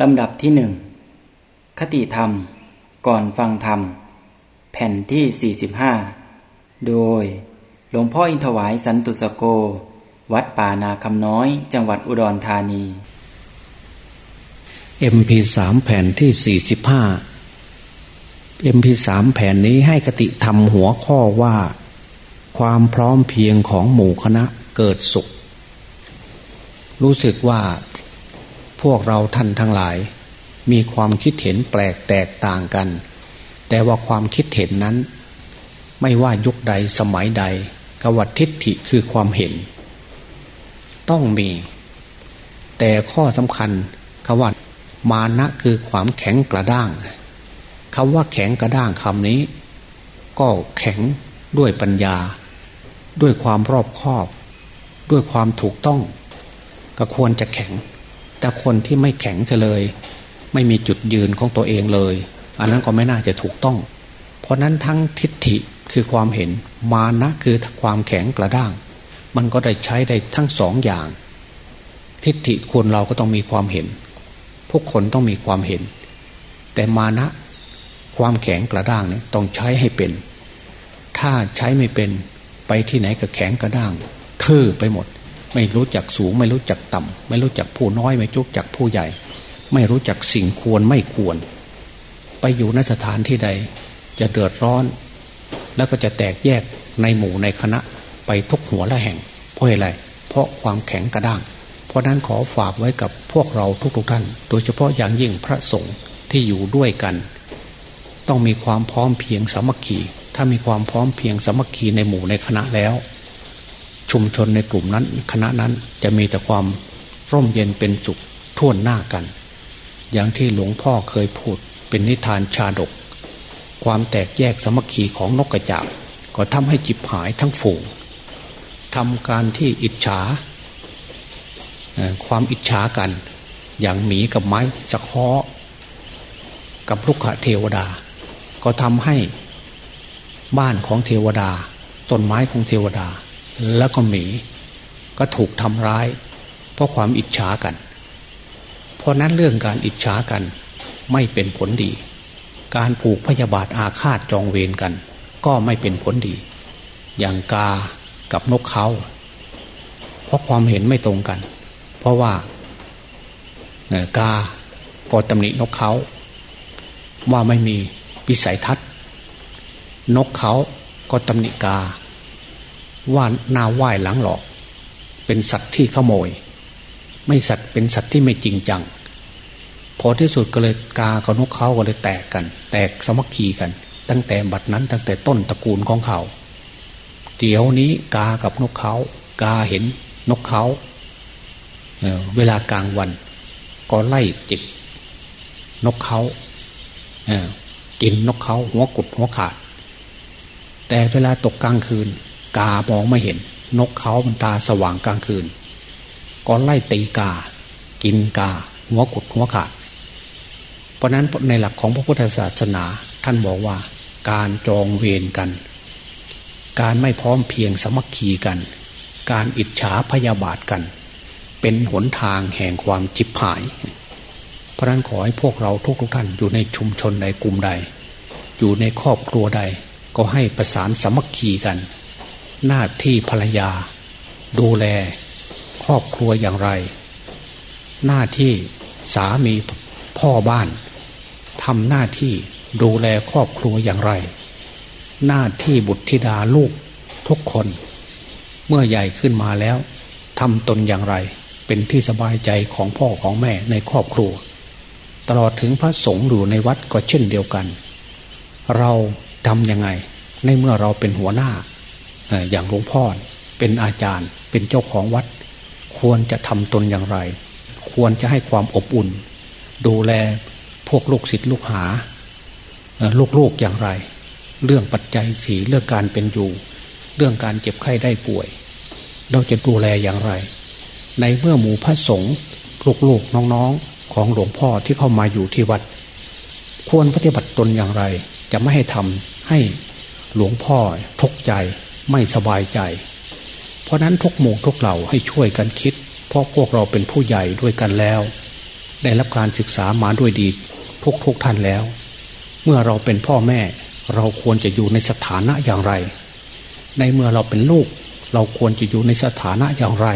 ลำดับที่หนึ่ง คติธรรม ก่อนฟังธรรม แผ่นที่ 45 โดย หลวงพ่ออินทวายสันตุสโก วัดป่านาคำน้อยจังหวัดอุดรธานี MP3 แผ่นที่ 45 MP3 แผ่นนี้ให้คติธรรมหัวข้อว่า ความพร้อมเพียงของหมู่คณะเกิดสุข รู้สึกว่า พวกเราท่านทั้งหลาย มีความคิดเห็นแปลกแตกต่างกัน แต่ว่าความคิดเห็นนั้น ไม่ว่ายุคใดสมัยใดกวัตทิฏฐิคือความเห็น ต้องมี แต่ข้อสำคัญคำว่ามานะคือความแข็งกระด้างคำว่าแข็งกระด้างคำนี้ ก็แข็งด้วยปัญญา ด้วยความรอบคอบ ด้วยความถูกต้อง ก็ควรจะแข็ง แต่คนที่ไม่แข็งเลย ไม่มีจุดยืนของตัวเองเลย อันนั้นก็ไม่น่าจะถูกต้อง เพราะนั้นทั้งทิฏฐิคือความเห็นมานะคือความแข็งกระด้าง มันก็ได้ใช้ได้ทั้งสองอย่าง ทิฏฐิคนเราก็ต้องมีความเห็น ทุกคนต้องมีความเห็น แต่มานะความแข็งกระด้างเนี่ยต้องใช้ให้เป็น ถ้าใช้ไม่เป็นไปที่ไหนก็แข็งกระด้างทื่อไปหมด ไม่รู้จักสูง ไม่รู้จักต่ำไม่รู้จักผู้น้อย ไม่รู้จักผู้ใหญ่ ไม่รู้จักสิ่งควรไม่ควร ไปอยู่นสถานที่ใด จะเดือดร้อน แล้วก็จะแตกแยกในหมู่ในคณะไปทุกหัวละแห่ง เพราะอะไร เพราะความแข็งกระด้าง เพราะนั้นขอฝากไว้กับพวกเราทุกๆท่าน โดยเฉพาะอย่างยิ่งพระสงฆ์ที่อยู่ด้วยกัน ต้องมีความพร้อมเพียงสามัคคีถ้ามีความพร้อมเพียงสามัคคีในหมู่ในคณะแล้ว ชุมชนในกลุ่มนั้นคณะนั้นจะมีแต่ความร่มเย็นเป็นสุขท่วนหน้ากัน อย่างที่หลวงพ่อเคยพูดเป็นนิทานชาดก ความแตกแยกสมัคคีของนกกระจาบก็ทำให้จิบหายทั้งฝูงทำการที่อิจฉา ความอิจฉากัน อย่างหมีกับไม้สะเคาะกับลูกขเทวดา ก็ทำให้บ้านของเทวดา ต้นไม้ของเทวดา แล้วก็หมีก็ถูกทำร้าย เพราะความอิจฉากัน เพราะนั้นเรื่องการอิจฉากันไม่เป็นผลดี การผูกพยาบาทอาฆาตจองเวรกัน ก็ไม่เป็นผลดี อย่างกากับนกเขาเพราะความเห็นไม่ตรงกัน เพราะว่ากาก็ตำหนินกเขาว่าไม่มีวิสัยทัศน์ นกเขาก็ตำหนิกา ว่าหน้าไหว้หลังหลอก เป็นสัตว์ที่ขโมย ไม่สัตว์เป็นสัตว์ที่ไม่จริงจังพอที่สุดก็เลยกากับนกเขาก็เลยแตกกัน แตกสมัคคีกัน ตั้งแต่บัดนั้นตั้งแต่ต้นตระกูลของเขา เดี๋ยวนี้กากับนกเขากาเห็นนกเขาเวลากลางวัน ก็ไล่จิกนกเขากินนกเขาหัวกุดหัวขาด แต่เวลาตกกลางคืน กามองไม่เห็น นกเขามันตาสว่างกลางคืนก็ไล่ตีกา กินกา หัวกุดหัวขาด เพราะนั้นในหลักของพระพุทธศาสนา ท่านบอกว่า การจองเวรกัน การไม่พร้อมเพียงสมัคคีกัน การอิจฉาพยาบาทกัน เป็นหนทางแห่งความจิบหาย เพราะนั้นขอให้พวกเราทุกทุกท่านอยู่ในชุมชนใดกลุ่มใด อยู่ในครอบครัวใด ก็ให้ประสานสมัคคีกัน หน้าที่ภรรยา ดูแล ครอบครัวอย่างไร หน้าที่สามีพ่อบ้านทำหน้าที่ดูแลครอบครัวอย่างไร หน้าที่บุตรธิดาลูกทุกคน เมื่อใหญ่ขึ้นมาแล้วทำตนอย่างไร เป็นที่สบายใจของพ่อของแม่ในครอบครัว ตลอดถึงพระสงฆ์อยู่ในวัดก็เช่นเดียวกัน เราทำยังไง ในเมื่อเราเป็นหัวหน้า อย่างหลวงพ่อเป็นอาจารย์ เป็นเจ้าของวัด ควรจะทำตนอย่างไร ควรจะให้ความอบอุ่น ดูแลพวกลูกศิษย์ลูกหาลูกๆอย่างไร เรื่องปัจจัยสีเรื่องการเป็นอยู่ เรื่องการเจ็บไข้ได้ป่วย เราจะดูแลอย่างไร ในเมื่อหมู่พระสงฆ์ลูกๆน้องๆ ของหลวงพ่อที่เข้ามาอยู่ที่วัด ควรปฏิบัติตนอย่างไร จะไม่ให้ทำให้หลวงพ่อทุกใจ ไม่สบายใจ เพราะนั้นทุกหมู่ทุกเหล่าให้ช่วยกันคิด เพราะพวกเราเป็นผู้ใหญ่ด้วยกันแล้ว ได้รับการศึกษามาด้วยดีทุกทุกท่านแล้ว เมื่อเราเป็นพ่อแม่ เราควรจะอยู่ในสถานะอย่างไร ในเมื่อเราเป็นลูก เราควรจะอยู่ในสถานะอย่างไร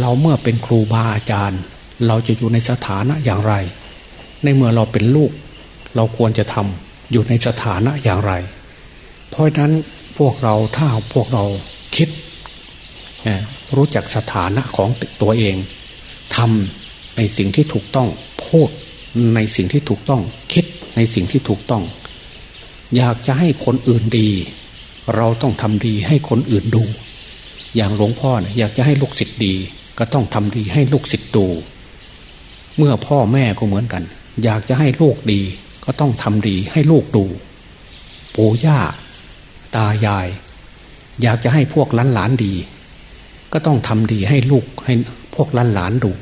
เราเมื่อเป็นครูบาอาจารย์ เราจะอยู่ในสถานะอย่างไร ในเมื่อเราเป็นลูก เราควรจะทำอยู่ในสถานะอย่างไร เพราะนั้น พวกเราถ้าพวกเราคิดรู้จักสถานะของตัวเองทำในสิ่งที่ถูกต้องพูดในสิ่งที่ถูกต้องคิดในสิ่งที่ถูกต้อง อยากจะให้คนอื่นดี เราต้องทำดีให้คนอื่นดู อย่างหลวงพ่อนี่ยอยากจะให้ลูกศิษย์ดี ก็ต้องทำดีให้ลูกศิษย์ดู เมื่อพ่อแม่ก็เหมือนกัน อยากจะให้ลูกดี ก็ต้องทำดีให้ลูกดู ปู่ย่า ตายาย อยากจะให้พวกหลานหลานดี ก็ต้องทำดีให้ลูกให้พวกหลานหลานดู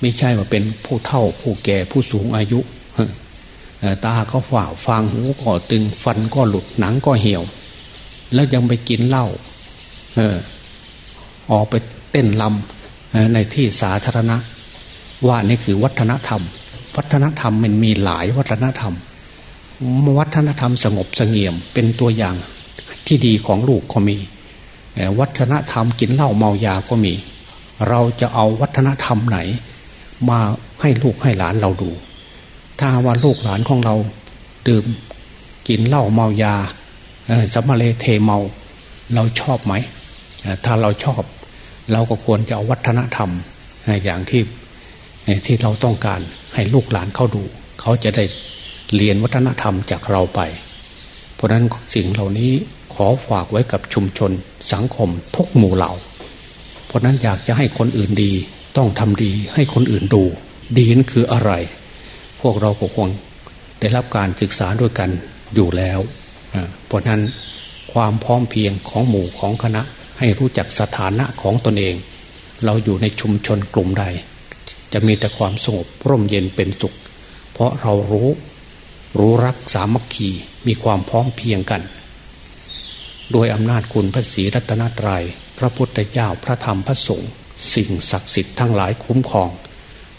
ไม่ใช่ว่าเป็นผู้เฒ่าผู้แก่ผู้สูงอายุตาก็ฝ่าฟังหูก็ตึงฟันก็หลุดหนังก็เหี่ยว แล้วยังไปกินเหล้าเออ ออกไปเต้นลำในที่สาธารณะ ว่านี่คือวัฒนธรรม วัฒนธรรมมันมีหลายวัฒนธรรม วัฒนธรรมสงบสงเงียมเป็นตัวอย่าง ที่ดีของลูกก็มี วัฒนธรรมกินเหล้าเมายาก็มี เราจะเอาวัฒนธรรมไหน มาให้ลูกให้หลานเราดู ถ้าว่าลูกหลานของเราดื่มกินเหล้าเมายาสมมาเลเทเมา เราชอบไหม ถ้าเราชอบ เราก็ควรจะเอาวัฒนธรรมอย่างที่ที่เราต้องการให้ลูกหลานเข้าดู เขาจะได้เรียนวัฒนธรรมจากเราไป เพราะนั้นสิ่งเหล่านี้ ขอฝากไว้กับชุมชน สังคมทุกหมู่เหล่า เพราะนั้นอยากจะให้คนอื่นดี ต้องทำดีให้คนอื่นดู ดีนั่นคืออะไร พวกเราก็คงได้รับการศึกษาด้วยกันอยู่แล้วเพราะนั้นความพร้อมเพียงของหมู่ของคณะให้รู้จักสถานะของตนเอง เราอยู่ในชุมชนกลุ่มใด จะมีแต่ความสงบร่มเย็นเป็นสุข เพราะเรารู้ รู้รักสามัคคีมีความพร้อมเพียงกัน ด้วยอำนาจคุณพระศรีรัตนตรยัย พระพุทธเจ้าพระธรรมพระสงฆ์สิ่งศักดิ์สิทธิ์ทั้งหลายคุ้มครอง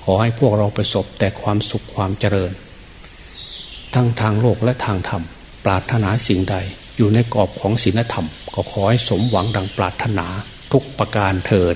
ขอให้พวกเราประสบแต่ความสุขความเจริญ ทั้งทางโลกและทางธรรม ปรารถนาสิ่งใดอยู่ในกรอบของศีลธรรม ก็ขอให้สมหวังดังปรารถนาทุกประการเทิด